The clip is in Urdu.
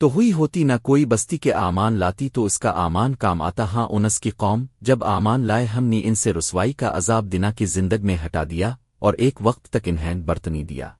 تو ہوئی ہوتی نہ کوئی بستی کے آمان لاتی تو اس کا آمان کام آتا ہاں انس کی قوم، جب آمان لائے ہم نے ان سے رسوائی کا عذاب دنا کی زندگ میں ہٹا دیا اور ایک وقت تک انہیں برتنی دیا۔